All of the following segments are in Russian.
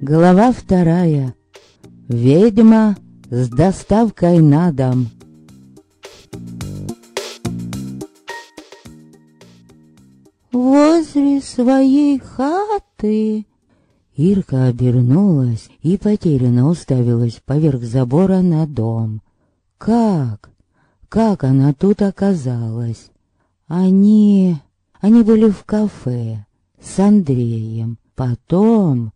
Глава вторая. Ведьма с доставкой на дом. Возле своей хаты Ирка обернулась и потерянно уставилась поверх забора на дом. Как? Как она тут оказалась? Они... Они были в кафе с Андреем. Потом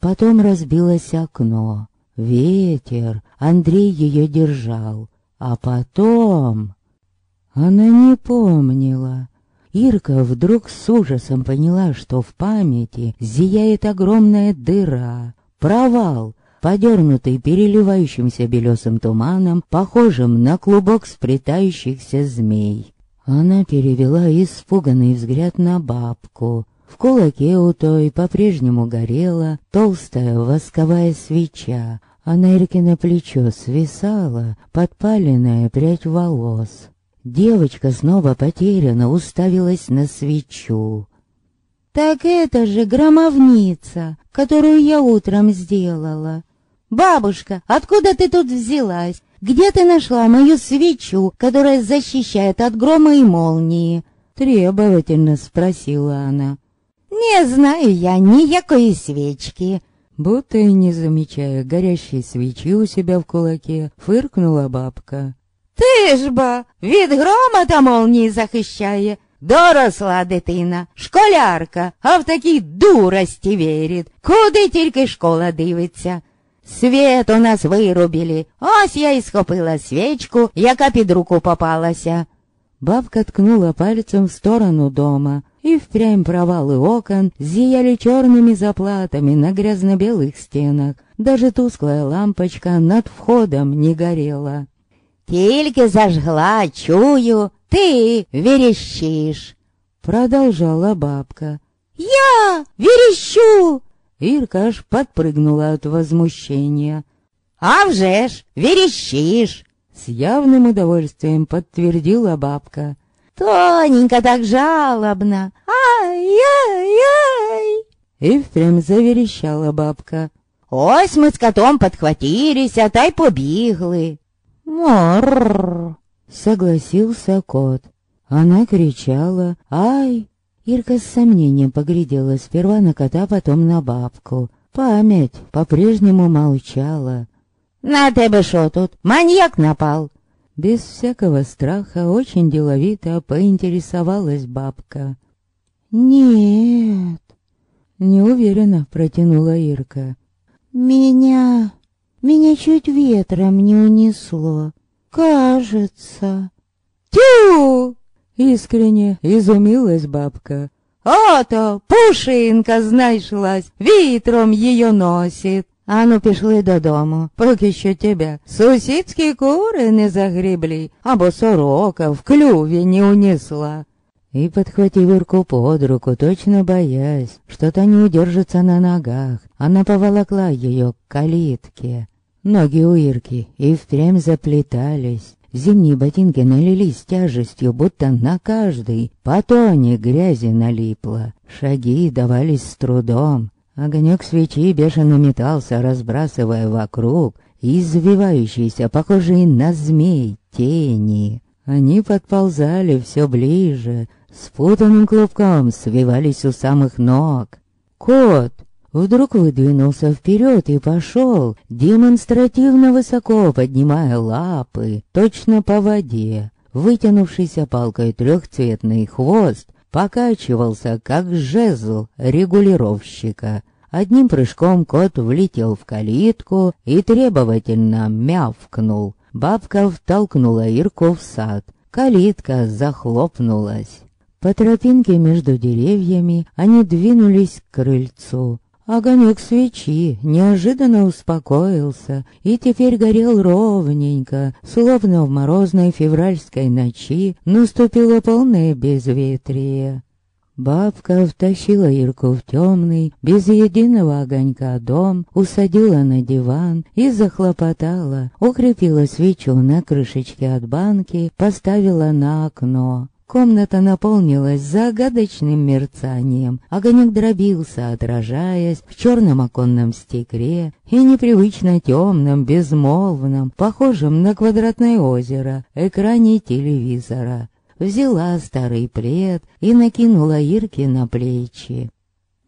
Потом разбилось окно. Ветер. Андрей ее держал. А потом... Она не помнила. Ирка вдруг с ужасом поняла, что в памяти зияет огромная дыра. Провал, подернутый переливающимся белесым туманом, похожим на клубок сплетающихся змей. Она перевела испуганный взгляд на бабку. В кулаке у той по-прежнему горела толстая восковая свеча, а на Иркино плечо свисала подпаленная прядь волос. Девочка снова потеряно уставилась на свечу. «Так это же громовница, которую я утром сделала. Бабушка, откуда ты тут взялась? Где ты нашла мою свечу, которая защищает от грома и молнии?» Требовательно спросила она. Не знаю я никакой свечки. Будто и не замечая горящей свечи у себя в кулаке, фыркнула бабка. Ти ж ба, від грома та молнії захищає. Доросла дитина, школярка, а в такій дурості вірить. Куди тільки школа дивиться. Світ у нас вирубили. Ось я і схопила свічку, яка під руку попалася. Бабка ткнула пальцем в сторону дома и впрямь провалы окон зияли черными заплатами на грязно-белых стенах. Даже тусклая лампочка над входом не горела. «Тільки зажгла, чую, ты верещишь!» Продолжала бабка. «Я верещу!» Ирка аж подпрыгнула от возмущения. «А вже ж, верещишь!» С явным удовольствием подтвердила бабка. Тоненько так жалобно. Ай-яй-яй. И впрямь заверещала бабка. Ось ми з котом подхватилися та й побігли. Морррр, согласился кот. Она кричала «Ай!» Ирка с сомнением поглядела сперва на кота, потом на бабку. Память по-прежнему молчала. «На тебе шо тут? Маньяк напал?» Без всякого страха, очень деловито поинтересовалась бабка. «Нет», — неуверенно протянула Ирка. «Меня... меня чуть ветром не унесло. Кажется». «Тю!» — искренне изумилась бабка. «Ото, пушинка знайшлась, вітром її носить». Ану, пішли додому, поки що тебе сусідські кури не загребли, або сорока в клюві не унесла. И, подхватив Ирку под руку, точно боясь, что та не удержится на ногах, она поволокла ее к калитке. Ноги у Ирки и впрямь заплетались. Зимние ботинки налились тяжестью, будто на каждый по тоне грязи налипло. Шаги давались с трудом. Огонек свечи бешено метался, разбрасывая вокруг извивающиеся, похожие на змей, тени. Они подползали все ближе, спутанным клубком свивались у самых ног. Кот вдруг выдвинулся вперед и пошел, демонстративно высоко поднимая лапы, точно по воде. Вытянувшийся палкой трехцветный хвост покачивался, как жезл регулировщика. Одним прыжком кот влетел в калитку и требовательно мявкнул. Бабка втолкнула Ирку в сад. Калитка захлопнулась. По тропинке между деревьями они двинулись к крыльцу. Огонек свечи неожиданно успокоился и теперь горел ровненько, словно в морозной февральской ночи наступило полное безветрие. Бабка втащила Ирку в темный, без единого огонька дом, усадила на диван и захлопотала, укрепила свечу на крышечке от банки, поставила на окно. Комната наполнилась загадочным мерцанием, огонек дробился, отражаясь в черном оконном стекле и непривычно темном, безмолвном, похожем на квадратное озеро, экране телевизора. Взяла старый плед и накинула Ирке на плечи.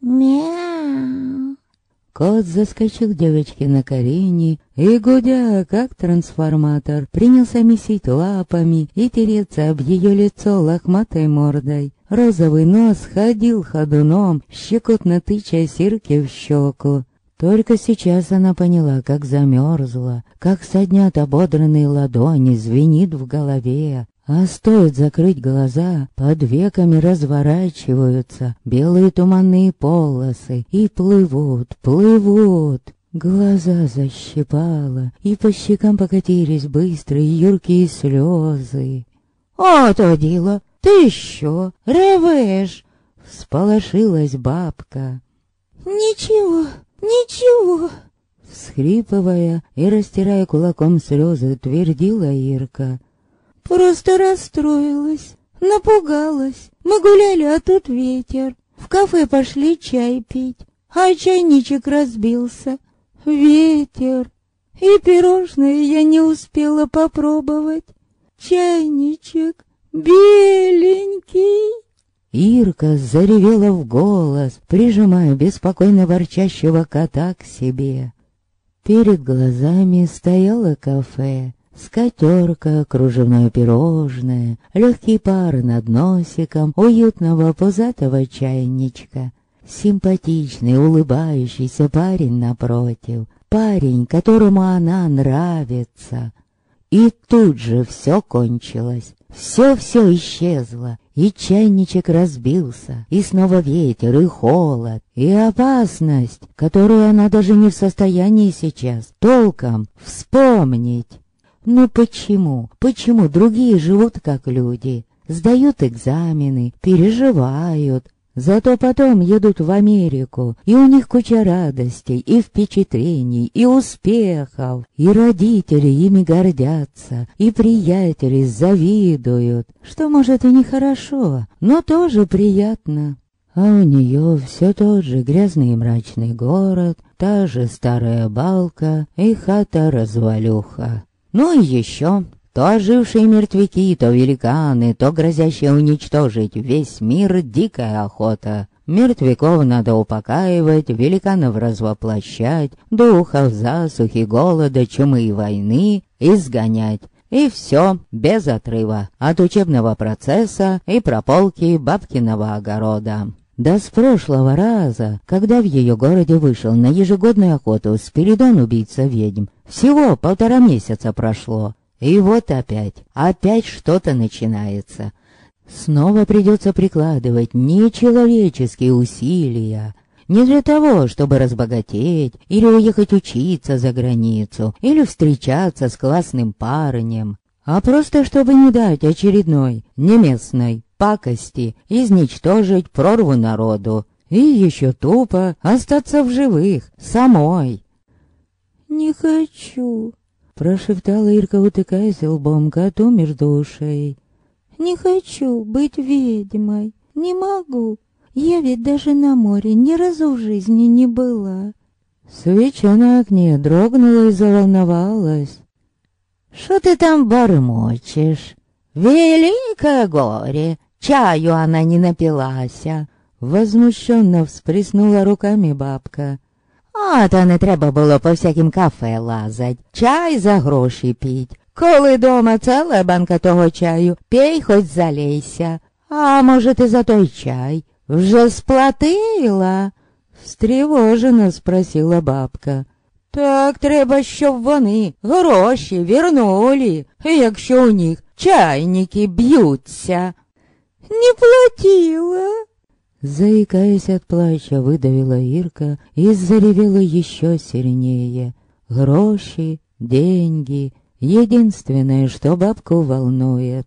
«Мяу!» Кот заскочил девочке на колени и, гудя, как трансформатор, принялся месить лапами и тереться об ее лицо лохматой мордой. Розовый нос ходил ходуном, щекотно тыча сирки в щеку. Только сейчас она поняла, как замерзла, как соднят ободранные ладони, звенит в голове. А стоит закрыть глаза, под веками разворачиваются белые туманные полосы и плывут, плывут. Глаза защипало, и по щекам покатились быстрые юркие слезы. «О, то дело! Ты еще ревешь!» — всполошилась бабка. «Ничего, ничего!» Всхрипывая и растирая кулаком слезы, твердила Ирка. Просто расстроилась, напугалась. Мы гуляли, а тут ветер. В кафе пошли чай пить, а чайничек разбился. Ветер. И пирожное я не успела попробовать. Чайничек беленький. Ирка заревела в голос, прижимая беспокойно ворчащего кота к себе. Перед глазами стояло кафе, Скатерка, кружевное пирожное, легкий пар над носиком, уютного пузатого чайничка. Симпатичный, улыбающийся парень напротив. Парень, которому она нравится. И тут же все кончилось. Все-все исчезло, и чайничек разбился, и снова ветер, и холод, и опасность, которую она даже не в состоянии сейчас толком вспомнить. Но почему? Почему другие живут как люди? Сдают экзамены, переживают. Зато потом едут в Америку, и у них куча радостей, и впечатлений, и успехов. И родители ими гордятся, и приятели завидуют, что, может, и нехорошо, но тоже приятно. А у нее все тот же грязный и мрачный город, та же старая балка и хата-развалюха. Ну и еще, то ожившие мертвяки, то великаны, то грозящие уничтожить весь мир дикая охота. Мертвяков надо упокаивать, великанов развоплощать, духов засухи, голода, чумы и войны изгонять. И все без отрыва от учебного процесса и прополки бабкиного огорода. Да с прошлого раза, когда в ее городе вышел на ежегодную охоту Спиридон убийца ведьм, всего полтора месяца прошло. И вот опять, опять что-то начинается. Снова придется прикладывать нечеловеческие усилия. Не для того, чтобы разбогатеть, или уехать учиться за границу, или встречаться с классным парнем, а просто чтобы не дать очередной, неместной пакости изничтожить прорву народу и еще тупо остаться в живых самой. «Не хочу», — прошептала Ирка, утыкаясь лбом коту между ушей. «Не хочу быть ведьмой, не могу. Я ведь даже на море ни разу в жизни не была». Свеча на окне дрогнула и заволновалась. «Что ты там бормочешь? Великое горе! Чаю она не напилась!» Возмущенно всплеснула руками бабка. А то не треба було по всяким кафе лазать, чай за гроші піть. Коли дома ціла банка того чаю, пей хоч залейся. А може, ти за той чай вже сплатила? Встревожено спросила бабка. Так треба, щоб вони гроші вірнули, якщо у них чайники б'ються. Не платила. Заикаясь от плача, выдавила Ирка и заревела еще сильнее. Гроши, деньги — единственное, что бабку волнует.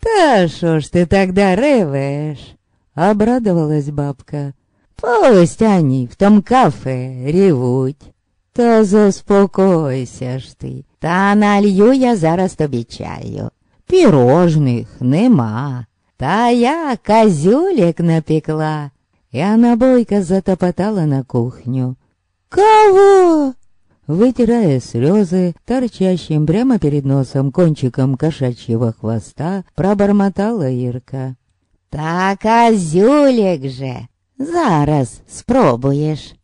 «Та что ж ты тогда ревешь?» обрадовалась бабка. Пусть они в том кафе ревуть. Та заспокойся ж ти. Та налью я зараз тобі чаю. Пірожних нема. Та я козюлек напекла. И она бойко затопотала на кухню. «Кого?» Вытирая слезы, торчащим прямо перед носом кончиком кошачьего хвоста, пробормотала Ирка. «Та козюлек же! Зараз спробуешь!»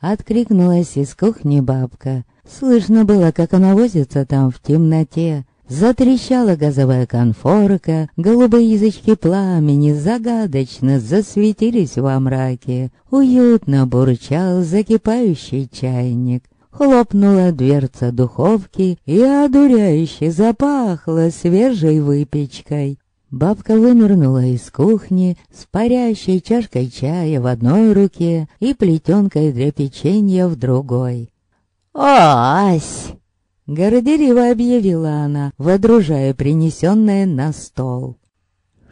Откликнулась из кухни бабка. Слышно было, как она возится там в темноте. Затрещала газовая конфорка, голубые язычки пламени загадочно засветились во мраке. Уютно бурчал закипающий чайник. Хлопнула дверца духовки и одуряюще запахло свежей выпечкой. Бабка вынырнула из кухни с парящей чашкой чая в одной руке и плетенкой для печенья в другой. «Ось!» — горделиво объявила она, водружая принесенное на стол.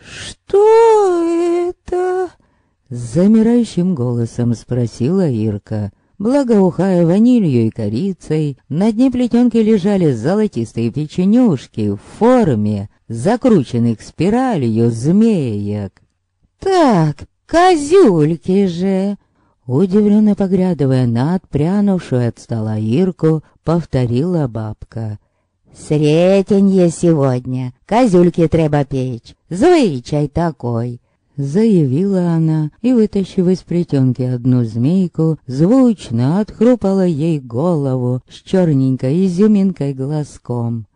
«Что это?» — замирающим голосом спросила Ирка. Благоухая ванилью и корицей, на дне плетенки лежали золотистые печенюшки в форме закрученных спиралью змеек. «Так, козюльки же!» Удивленно поглядывая на отпрянувшую от стола Ирку, повторила бабка. «Сретенье сегодня, козюльки треба печь, звычай такой!» Заявила она и, вытащив из плетенки одну змейку, звучно отхрупала ей голову с черненькой изюминкой глазком.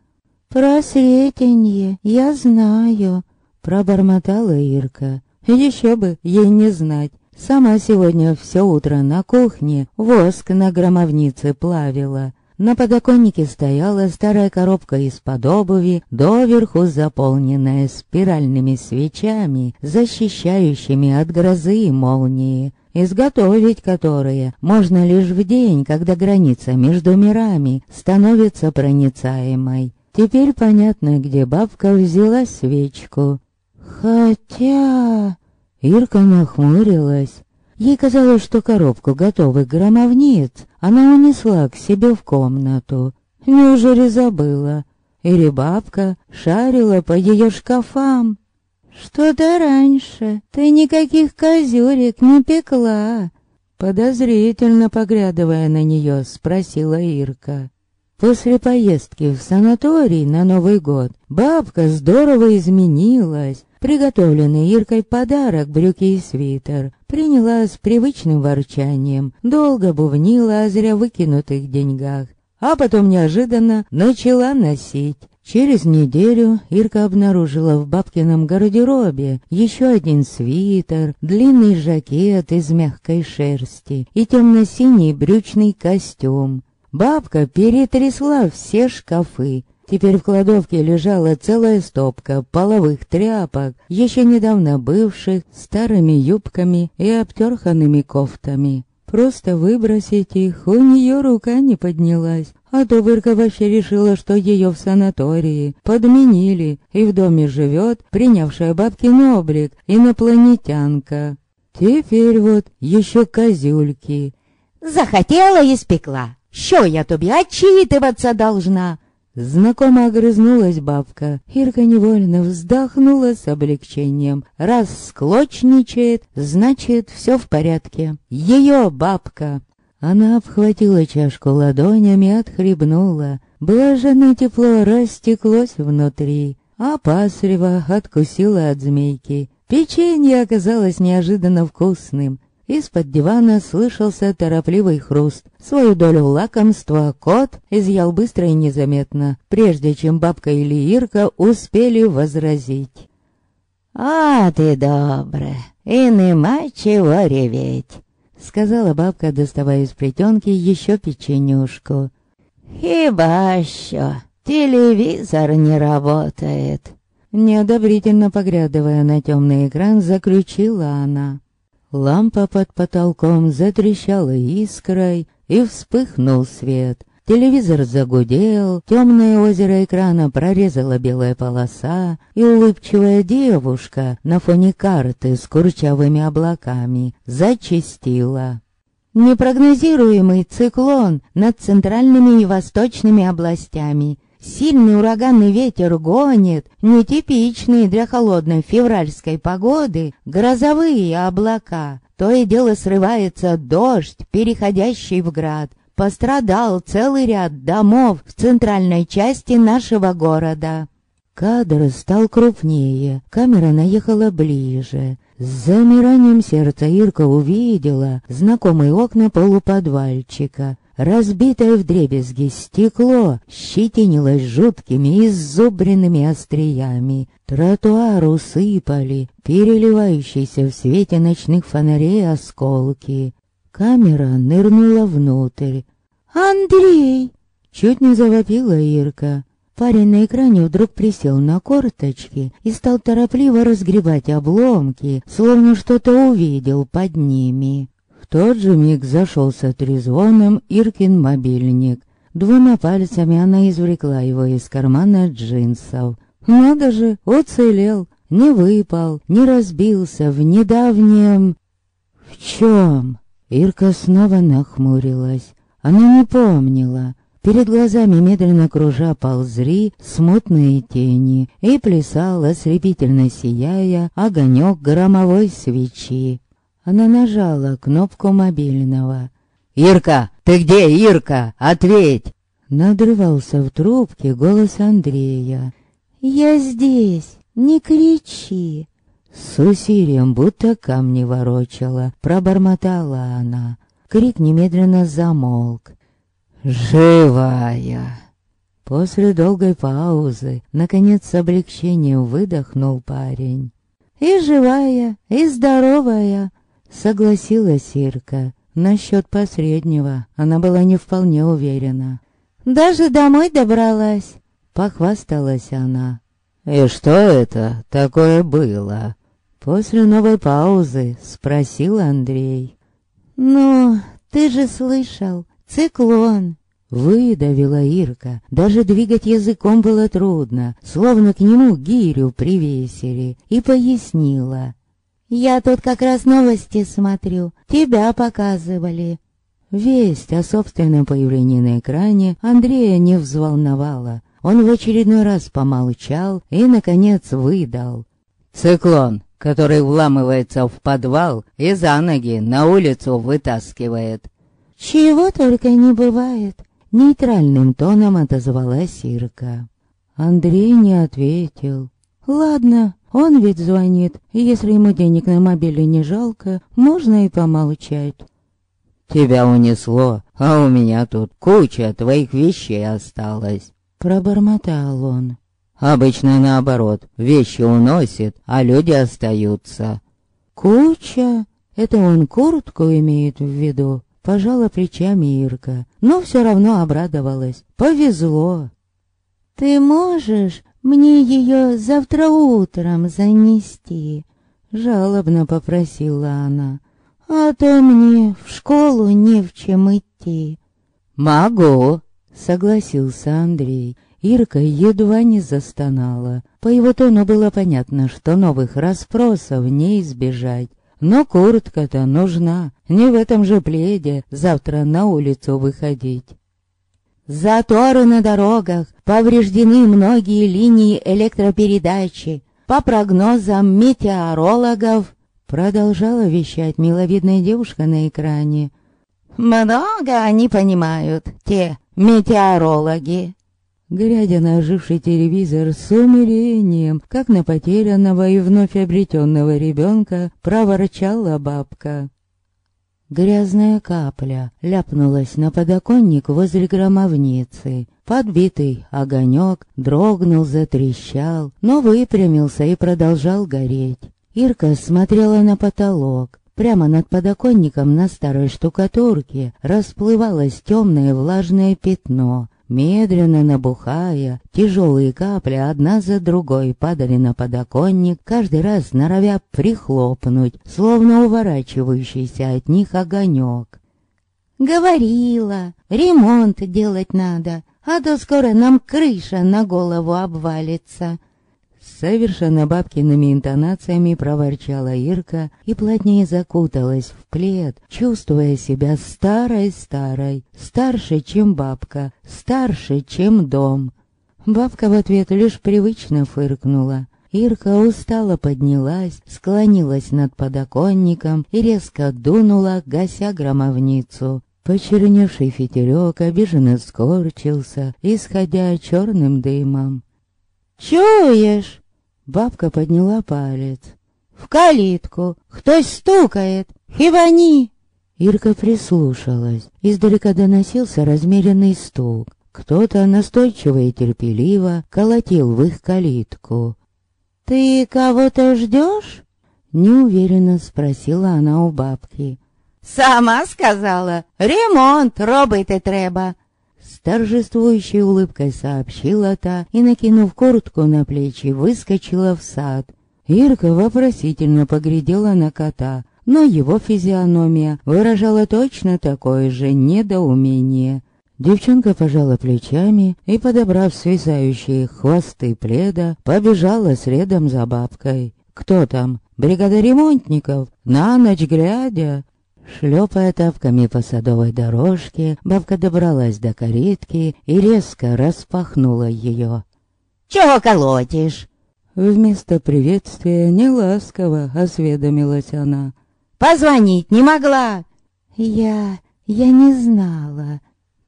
«Про сретенье я знаю», — пробормотала Ирка. «Еще бы ей не знать. Сама сегодня все утро на кухне воск на громовнице плавила». На подоконнике стояла старая коробка из-под обуви, доверху заполненная спиральными свечами, защищающими от грозы и молнии, изготовить которые можно лишь в день, когда граница между мирами становится проницаемой. Теперь понятно, где бабка взяла свечку. Хотя... Ирка нахмурилась. Ей казалось, что коробку готовых громовниц она унесла к себе в комнату. Неужели забыла? Или бабка шарила по ее шкафам? Что-то раньше ты никаких козюрек не пекла. Подозрительно поглядывая на нее, спросила Ирка. После поездки в санаторий на Новый год бабка здорово изменилась. Приготовленный Иркой подарок, брюки и свитер, приняла с привычным ворчанием, долго бувнила о зря выкинутых деньгах, а потом неожиданно начала носить. Через неделю Ирка обнаружила в бабкином гардеробе еще один свитер, длинный жакет из мягкой шерсти и темно-синий брючный костюм. Бабка перетрясла все шкафы. Теперь в кладовке лежала целая стопка половых тряпок, еще недавно бывших старыми юбками и обтерханными кофтами. Просто выбросить их у нее рука не поднялась, а то вообще решила, что ее в санатории подменили, и в доме живет принявшая бабкин облик инопланетянка. Теперь вот еще козюльки. «Захотела и спекла!» Що я тобі отчитываться должна?» Знакомо огрызнулась бабка. Ирка невольно вздохнула с облегчением. Раз склочничает, значит, все в порядке. Ее бабка. Она обхватила чашку ладонями отхлебнула. Блаженное тепло растеклось внутри, а откусила от змейки. Печенье оказалось неожиданно вкусным. Из-под дивана слышался торопливый хруст. Свою долю лакомства кот изъял быстро и незаметно, прежде чем бабка или Ирка успели возразить. «А ты добре, и нема чего реветь», — сказала бабка, доставая из плетенки еще печенюшку. «Хиба що, телевизор не работает». Неодобрительно поглядывая на темный экран, заключила она. Лампа под потолком затрещала искрой, и вспыхнул свет. Телевизор загудел, темное озеро экрана прорезала белая полоса, и улыбчивая девушка на фоне карты с курчавыми облаками зачастила. Непрогнозируемый циклон над центральными и восточными областями. Сильный ураганный ветер гонит нетипичные для холодной февральской погоды грозовые облака. То и дело срывается дождь, переходящий в град. Пострадал целый ряд домов в центральной части нашего города. Кадр стал крупнее, камера наехала ближе. С замиранием сердца Ирка увидела знакомые окна полуподвальчика. Разбитое вдребезги стекло щетинилось жуткими иззубренными остриями. Тротуар усыпали переливающиеся в свете ночных фонарей осколки. Камера нырнула внутрь. «Андрей!» Чуть не завопила Ирка. Парень на экране вдруг присел на корточки и стал торопливо разгребать обломки, словно что-то увидел под ними. В тот же миг зашелся трезвоном Иркин мобильник. Двумя пальцами она извлекла его из кармана джинсов. Надо же, уцелел, не выпал, не разбился в недавнем... В чем? Ирка снова нахмурилась. Она не помнила. Перед глазами медленно кружа ползри смутные тени, и плясал, ослепительно сияя, огонек громовой свечи. Она нажала кнопку мобильного. «Ирка! Ты где, Ирка? Ответь!» Надрывался в трубке голос Андрея. «Я здесь! Не кричи!» С усилием, будто камни ворочала, пробормотала она. Крик немедленно замолк. «Живая!» После долгой паузы, наконец с облегчением выдохнул парень. «И живая, и здоровая!» Согласилась Ирка. Насчет посреднего она была не вполне уверена. «Даже домой добралась!» Похвасталась она. «И что это такое было?» После новой паузы спросил Андрей. «Ну, ты же слышал, циклон!» Выдавила Ирка. Даже двигать языком было трудно, словно к нему гирю привесили, и пояснила. «Я тут как раз новости смотрю, тебя показывали». Весть о собственном появлении на экране Андрея не взволновала. Он в очередной раз помолчал и, наконец, выдал. «Циклон, который вламывается в подвал и за ноги на улицу вытаскивает». «Чего только не бывает», — нейтральным тоном отозвалась Ирка. Андрей не ответил. «Ладно, он ведь звонит, и если ему денег на мобиле не жалко, можно и помолчать». «Тебя унесло, а у меня тут куча твоих вещей осталась», — пробормотал он. Обычно наоборот, вещи уносит, а люди остаются. Куча? Это он куртку имеет в виду? Пожала плечами Ирка, но все равно обрадовалась. Повезло. Ты можешь мне ее завтра утром занести? Жалобно попросила она. А то мне в школу не в чем идти. Могу, согласился Андрей. Ирка едва не застонала. По его тону было понятно, что новых расспросов не избежать. Но куртка-то нужна, не в этом же пледе завтра на улицу выходить. Заторы на дорогах, повреждены многие линии электропередачи. По прогнозам метеорологов, продолжала вещать миловидная девушка на экране. Много они понимают, те метеорологи. Глядя на оживший телевизор с умилением, как на потерянного и вновь обретенного ребенка, проворчала бабка. Грязная капля ляпнулась на подоконник возле громовницы. Подбитый огонек дрогнул, затрещал, но выпрямился и продолжал гореть. Ирка смотрела на потолок. Прямо над подоконником на старой штукатурке расплывалось темное влажное пятно, Медленно набухая, тяжелые капли одна за другой падали на подоконник, каждый раз норовя прихлопнуть, словно уворачивающийся от них огонек. Говорила, ремонт делать надо, а то скоро нам крыша на голову обвалится. Совершенно бабкиными интонациями проворчала Ирка и плотнее закуталась в плед, чувствуя себя старой-старой, старше, чем бабка, старше, чем дом. Бабка в ответ лишь привычно фыркнула. Ирка устало поднялась, склонилась над подоконником и резко дунула, гася громовницу. Почерневший фитерек обиженно скорчился, исходя черным дымом. «Чуешь?» Бабка подняла палец. «В калитку! Кто-то стукает! Хивани!» Ирка прислушалась. Издалека доносился размеренный стук. Кто-то настойчиво и терпеливо колотил в их калитку. «Ты кого-то ждешь?» Неуверенно спросила она у бабки. «Сама сказала, ремонт робити треба!» С торжествующей улыбкой сообщила та и, накинув куртку на плечи, выскочила в сад. Ирка вопросительно поглядела на кота, но его физиономия выражала точно такое же недоумение. Девчонка пожала плечами и, подобрав свисающие хвосты пледа, побежала следом за бабкой. «Кто там? Бригада ремонтников? На ночь глядя?» Шлепая тапками по садовой дорожке, бабка добралась до каретки и резко распахнула ее. «Чего колотишь?» Вместо приветствия неласково осведомилась она. «Позвонить не могла!» «Я... я не знала!»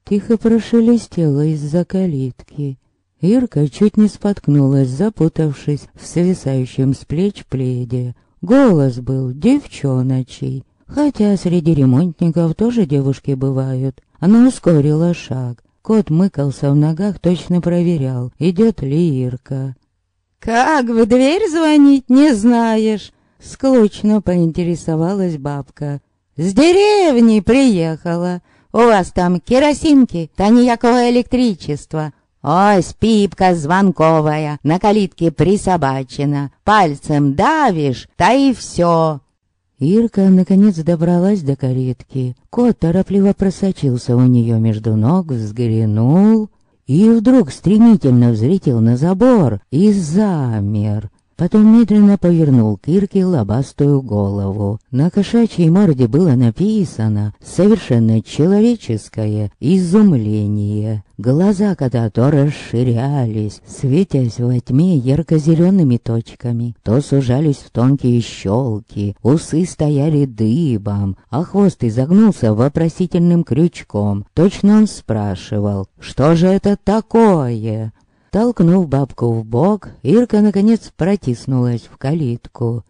Тихо прошелестела из-за калитки. Ирка чуть не споткнулась, запутавшись в свисающем с плеч пледе. Голос был девчоночий, Хотя среди ремонтников тоже девушки бывают. Она ускорила шаг. Кот мыкался в ногах, точно проверял, идет ли Ирка. «Как в дверь звонить, не знаешь?» Склочно поинтересовалась бабка. «С деревни приехала. У вас там керосинки, та ніякого электричества. Ось пипка звонковая, на калитке присобачена. Пальцем давишь, та и все. Ирка наконец добралась до каретки. Кот торопливо просочился у нее между ног, взглянул и вдруг стремительно взлетел на забор и замер. Потом медленно повернул к Ирке лобастую голову. На кошачьей морде было написано совершенно человеческое изумление. Глаза кота то расширялись, светясь во тьме ярко-зелеными точками, то сужались в тонкие щелки, усы стояли дыбом, а хвост изогнулся вопросительным крючком. Точно он спрашивал, что же это такое? Толкнув бабку в бок, Ирка наконец протиснулась в калитку.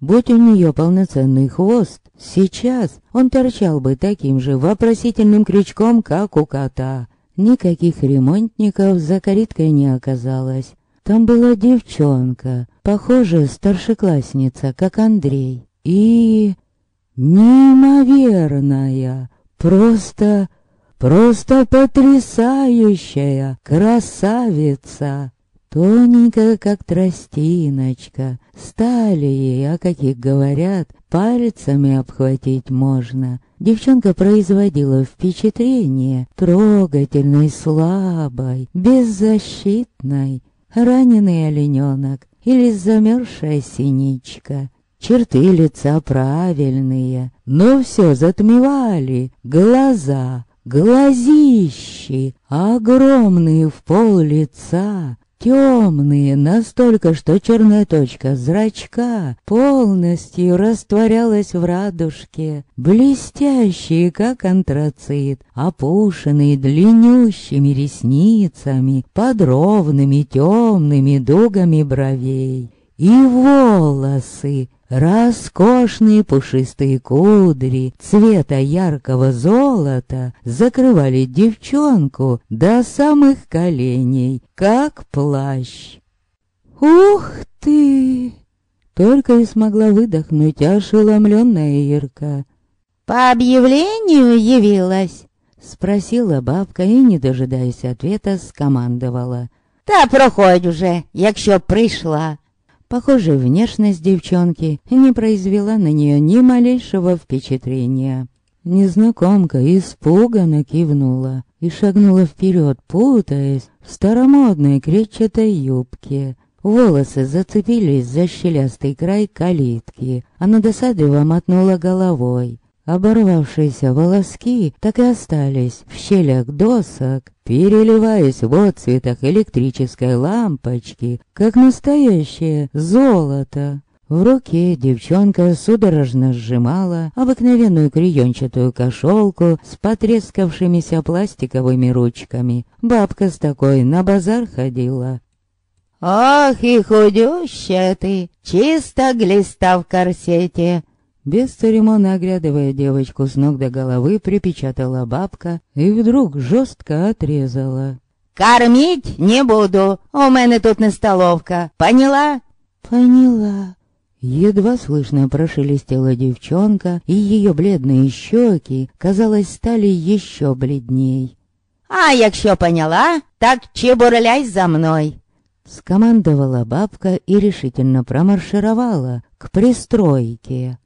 Будь у нее полноценный хвост, сейчас он торчал бы таким же вопросительным крючком, как у кота. Никаких ремонтников за калиткой не оказалось. Там была девчонка, похожая старшеклассница, как Андрей. И... неимоверная, просто Просто потрясающая красавица. Тоненькая, как тростиночка. Стали ей, о каких говорят, пальцами обхватить можно. Девчонка производила впечатление трогательной, слабой, беззащитной. Раненый олененок или замерзшая синичка. Черты лица правильные, но все затмевали глаза, Глазищи, огромные в пол лица, темные, настолько, что черная точка зрачка полностью растворялась в радужке, блестящие, как антрацит, опушенные длиннющими ресницами, под ровными темными дугами бровей. И волосы, Роскошные пушистые кудри цвета яркого золота закрывали девчонку до самых коленей, как плащ. «Ух ты!» Только и смогла выдохнуть ошеломленная Ирка. «По объявлению явилась?» Спросила бабка и, не дожидаясь ответа, скомандовала. «Та проходь уже, якщо пришла!» Похоже, внешность девчонки не произвела на нее ни малейшего впечатления. Незнакомка испуганно кивнула и шагнула вперед, путаясь в старомодной кречетой юбке. Волосы зацепились за щелястый край калитки. Она досадливо мотнула головой. Оборвавшиеся волоски так и остались в щелях досок, переливаясь в отцветах электрической лампочки, как настоящее золото. В руке девчонка судорожно сжимала обыкновенную клеенчатую кошелку с потрескавшимися пластиковыми ручками. Бабка с такой на базар ходила. «Ох и худющая ты, чисто глиста в корсете!» Без церемонно оглядывая девочку с ног до головы, припечатала бабка и вдруг жестко отрезала. «Кормить не буду, у меня тут не столовка, поняла?» «Поняла». Едва слышно прошелестела девчонка, и ее бледные щеки, казалось, стали еще бледней. «А якщо поняла, так чебурляй за мной!» Скомандовала бабка и решительно промаршировала к пристройке.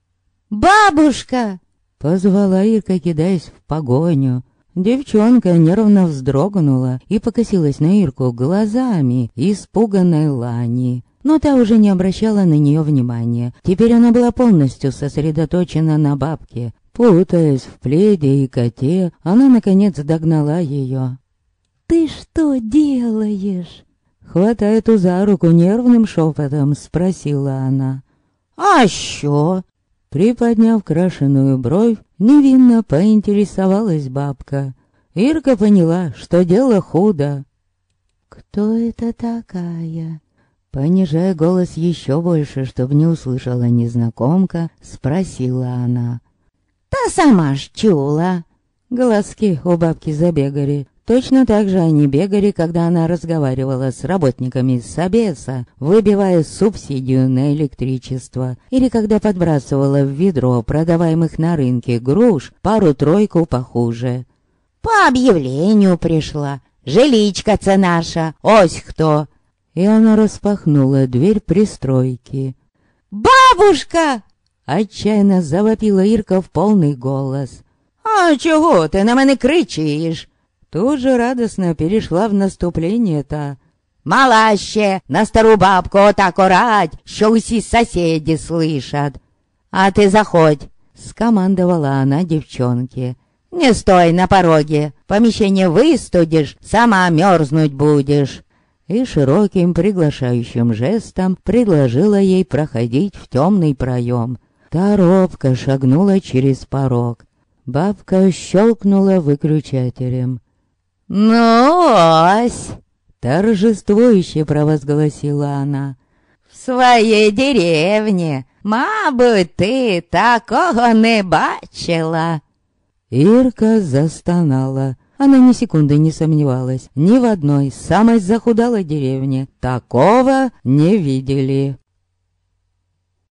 «Бабушка!» Позвала Ирка, кидаясь в погоню. Девчонка нервно вздрогнула и покосилась на Ирку глазами испуганной Лани. Но та уже не обращала на нее внимания. Теперь она была полностью сосредоточена на бабке. Путаясь в пледе и коте, она наконец догнала ее. «Ты что делаешь?» Хватая ту за руку нервным шепотом, спросила она. «А что?» Приподняв крашеную бровь, невинно поинтересовалась бабка. Ирка поняла, что дело худо. «Кто это такая?» Понижая голос еще больше, чтобы не услышала незнакомка, спросила она. «Та сама ж чула!» Голоски у бабки забегали, Точно так же они бегали, когда она разговаривала с работниками Собеса, выбивая субсидию на электричество, или когда подбрасывала в ведро продаваемых на рынке груш пару-тройку похуже. «По объявлению пришла. Жиличка-то наша, ось кто!» И она распахнула дверь пристройки. «Бабушка!» Отчаянно завопила Ирка в полный голос. «А чего ты на мене кричиш?» Тут же радостно перешла в наступление та. «Мала ще на стару бабку отак орать, що усі сусіди слышат. А ты заходь!» Скомандовала она девчонке. «Не стой на пороге, помещение выстудишь, сама мерзнуть будешь!» И широким приглашающим жестом предложила ей проходить в темный проем. Та шагнула через порог. Бабка щелкнула выключателем. «Ну, ось!» — торжествующе провозгласила она. «В своей деревне, мабуть, ты такого не бачила!» Ирка застонала. Она ни секунды не сомневалась. Ни в одной самой захудалой деревне такого не видели.